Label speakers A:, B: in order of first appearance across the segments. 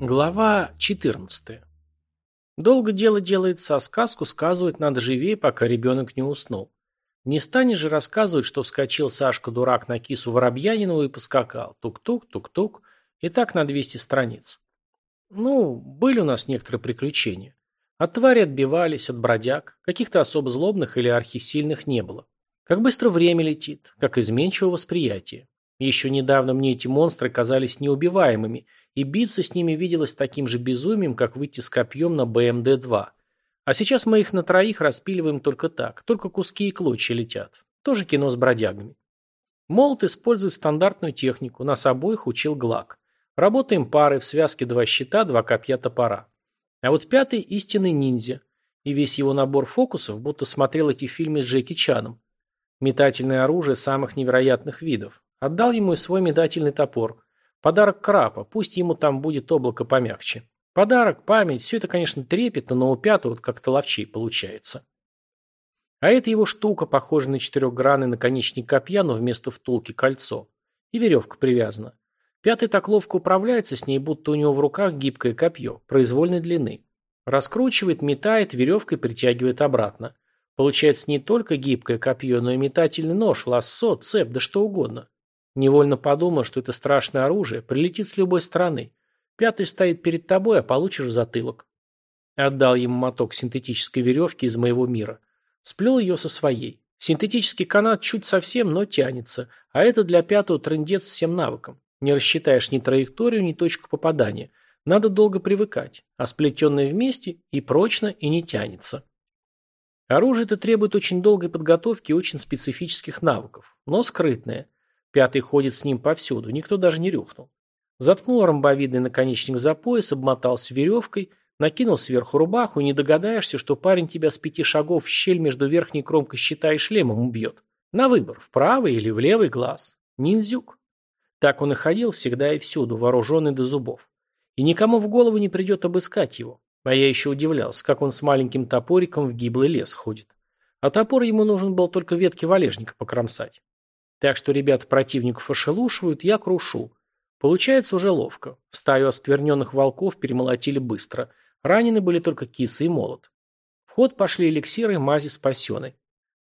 A: Глава 14. Долго дело делается, а сказку сказывать надо живее, пока ребенок не уснул. Не станешь же рассказывать, что вскочил Сашка-дурак на кису Воробьянинову и поскакал. Тук-тук, тук-тук. И так на 200 страниц. Ну, были у нас некоторые приключения. От твари отбивались, от бродяг. Каких-то особо злобных или архисильных не было. Как быстро время летит, как изменчиво восприятие. Еще недавно мне эти монстры казались неубиваемыми, и биться с ними виделось таким же безумием, как выйти с копьем на БМД-2. А сейчас мы их на троих распиливаем только так, только куски и клочья летят. Тоже кино с бродягами. Молот использует стандартную технику, нас обоих учил Глак. Работаем парой, в связке два щита, два копья топора. А вот пятый – истинный ниндзя. И весь его набор фокусов, будто смотрел эти фильмы с Джеки Чаном. Метательное оружие самых невероятных видов. Отдал ему и свой метательный топор. Подарок крапа, пусть ему там будет облако помягче. Подарок, память, все это, конечно, трепетно, но у пятого как-то ловчей получается. А это его штука, похожая на четырехгранный наконечник копья, но вместо втулки кольцо. И веревка привязана. Пятый так ловко управляется с ней, будто у него в руках гибкое копье, произвольной длины. Раскручивает, метает, веревкой притягивает обратно. Получается не только гибкое копье, но и метательный нож, лассо, цеп, да что угодно. Невольно подумал, что это страшное оружие прилетит с любой стороны. Пятый стоит перед тобой, а получишь в затылок. Отдал ему моток синтетической веревки из моего мира. Сплел ее со своей. Синтетический канат чуть совсем, но тянется. А это для пятого трындец всем навыкам. Не рассчитаешь ни траекторию, ни точку попадания. Надо долго привыкать. А сплетенное вместе и прочно, и не тянется. Оружие это требует очень долгой подготовки и очень специфических навыков. Но скрытное. Пятый ходит с ним повсюду, никто даже не рюхнул. Заткнул ромбовидный наконечник за пояс, обмотался веревкой, накинул сверху рубаху, и не догадаешься, что парень тебя с пяти шагов в щель между верхней кромкой щита и шлемом убьет. На выбор, в правый или в левый глаз. Ниндзюк. Так он и ходил всегда и всюду, вооруженный до зубов. И никому в голову не придет обыскать его. А я еще удивлялся, как он с маленьким топориком в гиблый лес ходит. А топор ему нужен был только ветки валежника покромсать. Так что ребят противников ошелушивают, я крушу. Получается уже ловко. Стаю оскверненных волков перемолотили быстро. Ранены были только кисы и молот. В ход пошли эликсиры и мази спасены.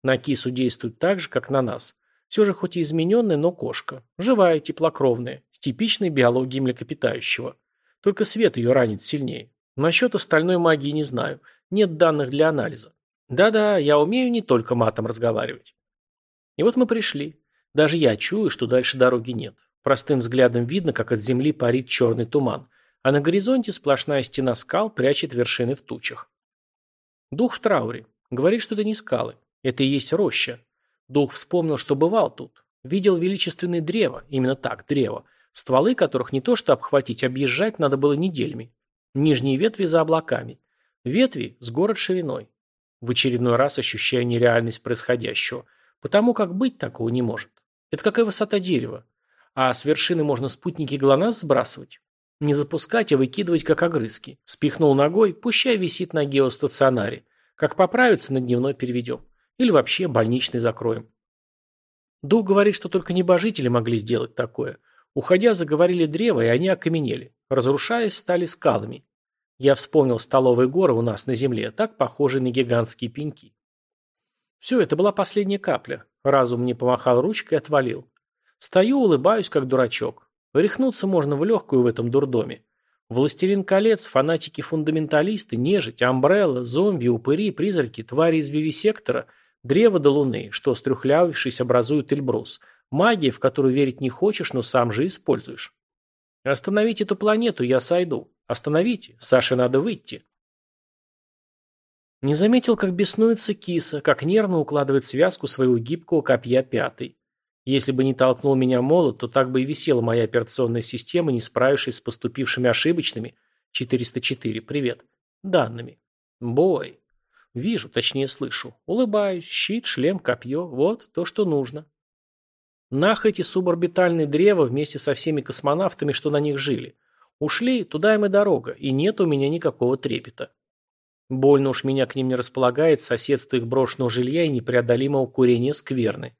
A: На кису действует так же, как на нас. Все же хоть и измененная, но кошка. Живая, теплокровная, с типичной биологией млекопитающего. Только свет ее ранит сильнее. Насчет остальной магии не знаю. Нет данных для анализа. Да-да, я умею не только матом разговаривать. И вот мы пришли. Даже я чую, что дальше дороги нет. Простым взглядом видно, как от земли парит черный туман, а на горизонте сплошная стена скал прячет вершины в тучах. Дух в трауре. Говорит, что это не скалы. Это и есть роща. Дух вспомнил, что бывал тут. Видел величественное древо, именно так, древо, стволы которых не то что обхватить, объезжать надо было неделями. Нижние ветви за облаками. Ветви с город шириной. В очередной раз ощущая нереальность происходящего, потому как быть такого не может. Это какая высота дерева? А с вершины можно спутники ГЛОНАСС сбрасывать? Не запускать, а выкидывать как огрызки. Спихнул ногой, пущай висит на геостационаре. Как поправится, на дневной переведем. Или вообще больничный закроем. Дух говорит, что только небожители могли сделать такое. Уходя, заговорили древо, и они окаменели. Разрушаясь, стали скалами. Я вспомнил столовые горы у нас на земле, так похожие на гигантские пеньки. Все, это была последняя капля. Разум мне помахал ручкой и отвалил. Стою, улыбаюсь, как дурачок. Рехнуться можно в легкую в этом дурдоме. Властелин колец, фанатики-фундаменталисты, нежить, амбрелла, зомби, упыри, призраки, твари из вивисектора, древо до луны, что, стрюхлявившись, образует Эльбрус. Магия, в которую верить не хочешь, но сам же используешь. Остановите эту планету, я сойду. Остановите, Саше надо выйти. Не заметил, как беснуется киса, как нервно укладывает связку своего гибкого копья пятый. Если бы не толкнул меня молот, то так бы и висела моя операционная система, не справившись с поступившими ошибочными 404, привет, данными. Бой. Вижу, точнее слышу. Улыбаюсь, щит, шлем, копье. Вот то, что нужно. Нах эти суборбитальные древа вместе со всеми космонавтами, что на них жили. Ушли, туда им и дорога, и нет у меня никакого трепета. Больно уж меня к ним не располагает соседство их брошенного жилья и непреодолимого курения скверны.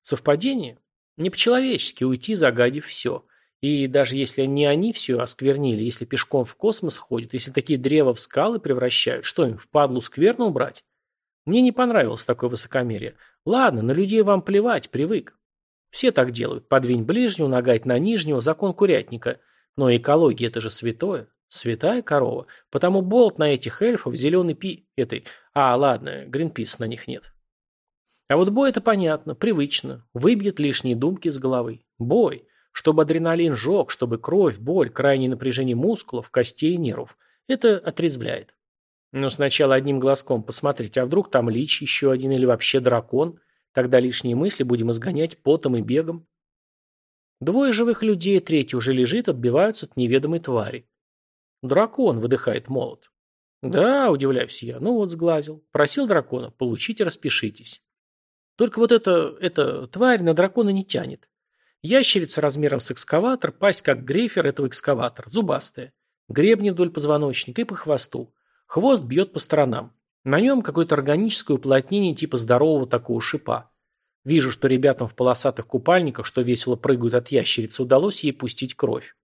A: Совпадение? Не по-человечески уйти, загадив все. И даже если не они все осквернили, если пешком в космос ходят, если такие древа в скалы превращают, что им, в падлу скверно убрать? Мне не понравилось такое высокомерие. Ладно, на людей вам плевать, привык. Все так делают. Подвинь ближнего, нагать на нижнего, закон курятника. Но экология – это же святое. Святая корова. Потому болт на этих эльфов, зеленый пи... этой... А, ладно, гринпис на них нет. А вот бой – это понятно, привычно. Выбьет лишние думки с головы. Бой. Чтобы адреналин жег, чтобы кровь, боль, крайнее напряжение мускулов, костей и нервов. Это отрезвляет. Но сначала одним глазком посмотреть, а вдруг там лич еще один или вообще дракон? Тогда лишние мысли будем изгонять потом и бегом. Двое живых людей, третий уже лежит, отбиваются от неведомой твари. Дракон, выдыхает молот. Да, удивляюсь я, ну вот сглазил. Просил дракона, получите, распишитесь. Только вот эта, эта тварь на дракона не тянет. Ящерица размером с экскаватор, пасть как грейфер этого экскаватора, зубастая. Гребни вдоль позвоночника и по хвосту. Хвост бьет по сторонам. На нем какое-то органическое уплотнение типа здорового такого шипа. Вижу, что ребятам в полосатых купальниках, что весело прыгают от ящерицы, удалось ей пустить кровь.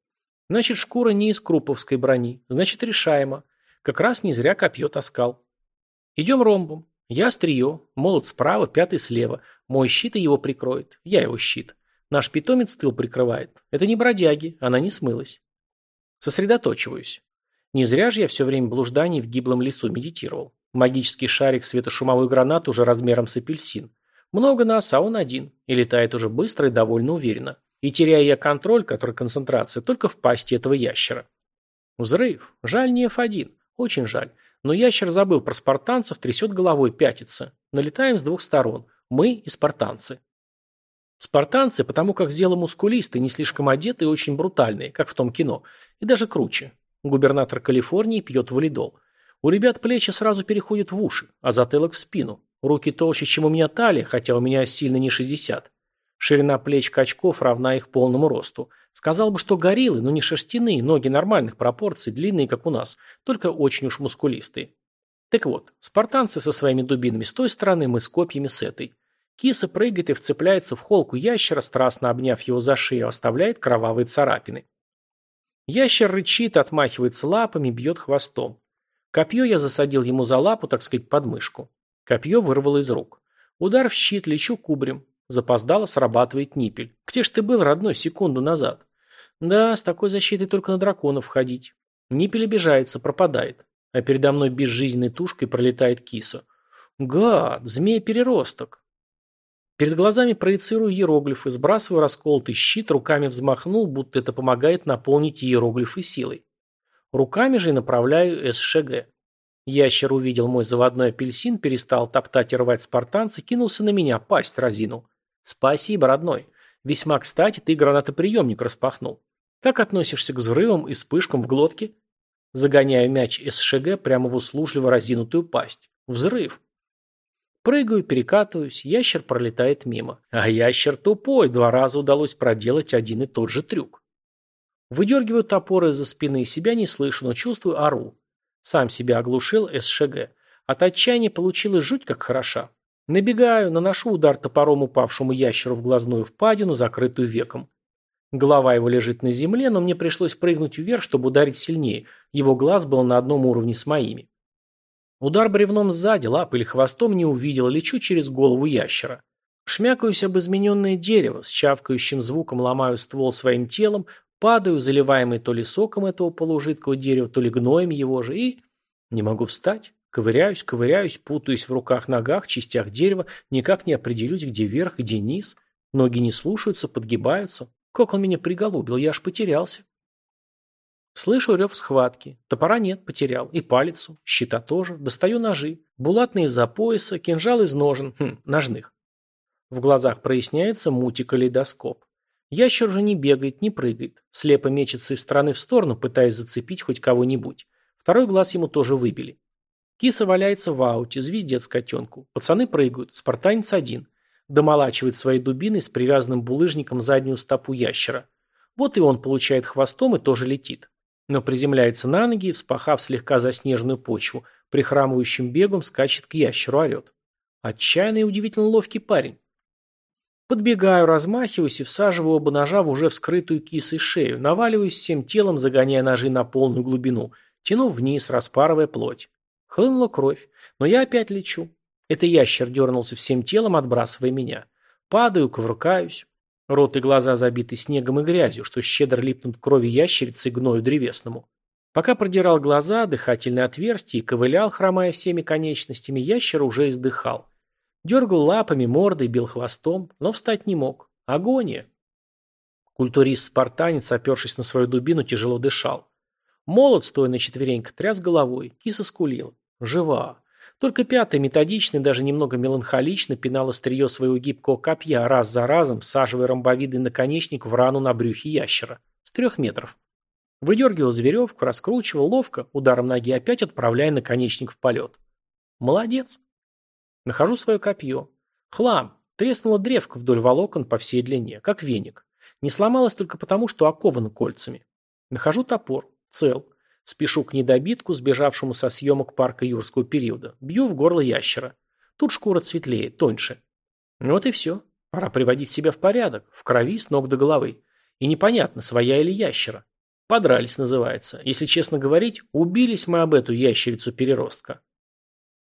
A: Значит, шкура не из круповской брони. Значит, решаемо. Как раз не зря копье таскал. Идем ромбом. Я острие, молот справа, пятый слева. Мой щит и его прикроет. Я его щит. Наш питомец тыл прикрывает. Это не бродяги, она не смылась. Сосредоточиваюсь. Не зря же я все время блужданий в гиблом лесу медитировал. Магический шарик светошумовой гранаты уже размером с апельсин. Много нас, а он один. И летает уже быстро и довольно уверенно. И теряя я контроль, который концентрация, только в пасти этого ящера. Взрыв. Жаль не F1. Очень жаль. Но ящер забыл про спартанцев, трясет головой, пятится. Налетаем с двух сторон. Мы и спартанцы. Спартанцы, потому как зело мускулистые, не слишком одетые и очень брутальные, как в том кино. И даже круче. Губернатор Калифорнии пьет валидол. У ребят плечи сразу переходят в уши, а затылок в спину. Руки толще, чем у меня талия, хотя у меня сильно не 60. Ширина плеч качков равна их полному росту. Сказал бы, что гориллы, но не шерстяные, ноги нормальных пропорций, длинные, как у нас, только очень уж мускулистые. Так вот, спартанцы со своими дубинами с той стороны, мы с копьями с этой. Киса прыгает и вцепляется в холку ящера, страстно обняв его за шею, оставляет кровавые царапины. Ящер рычит, отмахивается лапами, бьет хвостом. Копье я засадил ему за лапу, так сказать, под мышку. Копье вырвало из рук. Удар в щит, лечу кубрем. Запоздало срабатывает ниппель. Где ж ты был, родной, секунду назад? Да, с такой защитой только на драконов входить. Ниппель обижается, пропадает. А передо мной безжизненной тушкой пролетает киса. Гад, змея-переросток. Перед глазами проецирую иероглифы, сбрасываю расколотый щит, руками взмахнул, будто это помогает наполнить иероглифы силой. Руками же направляю СШГ. Ящер увидел мой заводной апельсин, перестал топтать и рвать спартанца, кинулся на меня, пасть разинул. Спасибо, родной. Весьма кстати, ты гранатоприемник распахнул. Как относишься к взрывам и вспышкам в глотке? Загоняю мяч СШГ прямо в услужливо разинутую пасть. Взрыв. Прыгаю, перекатываюсь, ящер пролетает мимо. А ящер тупой, два раза удалось проделать один и тот же трюк. Выдергиваю топор из-за спины, себя не слышу, но чувствую ору. Сам себя оглушил СШГ. От отчаяния получилось жуть как хороша. Набегаю, наношу удар топором упавшему ящеру в глазную впадину, закрытую веком. Голова его лежит на земле, но мне пришлось прыгнуть вверх, чтобы ударить сильнее. Его глаз был на одном уровне с моими. Удар бревном сзади, лап или хвостом не увидел, лечу через голову ящера. Шмякаюсь об измененное дерево, с чавкающим звуком ломаю ствол своим телом, падаю, заливаемый то ли соком этого полужидкого дерева, то ли гноем его же, и... Не могу встать. Ковыряюсь, ковыряюсь, путаюсь в руках-ногах, частях дерева, никак не определюсь, где верх, где низ. Ноги не слушаются, подгибаются. Как он меня приголубил, я аж потерялся. Слышу рев схватки. Топора нет, потерял. И палицу. Щита тоже. Достаю ножи. Булатные из-за пояса, кинжал из ножен. Хм, ножных. В глазах проясняется мутикалейдоскоп. Ящер уже не бегает, не прыгает. Слепо мечется из стороны в сторону, пытаясь зацепить хоть кого-нибудь. Второй глаз ему тоже выбили. Киса валяется в ауте, звездец котенку. Пацаны прыгают, спартанец один. Домолачивает своей дубиной с привязанным булыжником заднюю стопу ящера. Вот и он получает хвостом и тоже летит но приземляется на ноги, вспахав слегка заснеженную почву, прихрамывающим бегом скачет к ящеру, орет. Отчаянный и удивительно ловкий парень. Подбегаю, размахиваюсь и всаживаю оба ножа в уже вскрытую кисой шею, наваливаюсь всем телом, загоняя ножи на полную глубину, тяну вниз, распарывая плоть. Хлынула кровь, но я опять лечу. Это ящер дернулся всем телом, отбрасывая меня. Падаю, ковыркаюсь. Рот и глаза забиты снегом и грязью, что щедро липнут к крови ящерицы и гною древесному. Пока продирал глаза, дыхательные отверстия и ковылял, хромая всеми конечностями, ящер уже издыхал. Дергал лапами, мордой, бил хвостом, но встать не мог. Агония. Культурист-спартанец, опершись на свою дубину, тяжело дышал. Молот, стоя на четвереньках, тряс головой, киса скулил. Жива. Только пятая методично и даже немного меланхолично пинала острие своего гибкого копья, раз за разом всаживая ромбовидный наконечник в рану на брюхе ящера. С трех метров. Выдергивал зверевку, раскручивал ловко, ударом ноги опять отправляя наконечник в полет. Молодец. Нахожу свое копье. Хлам. Треснула древка вдоль волокон по всей длине, как веник. Не сломалась только потому, что окована кольцами. Нахожу топор. Цел. Спешу к недобитку, сбежавшему со съемок парка юрского периода. Бью в горло ящера. Тут шкура светлее, тоньше. Вот и все. Пора приводить себя в порядок. В крови с ног до головы. И непонятно, своя или ящера. Подрались, называется. Если честно говорить, убились мы об эту ящерицу-переростка.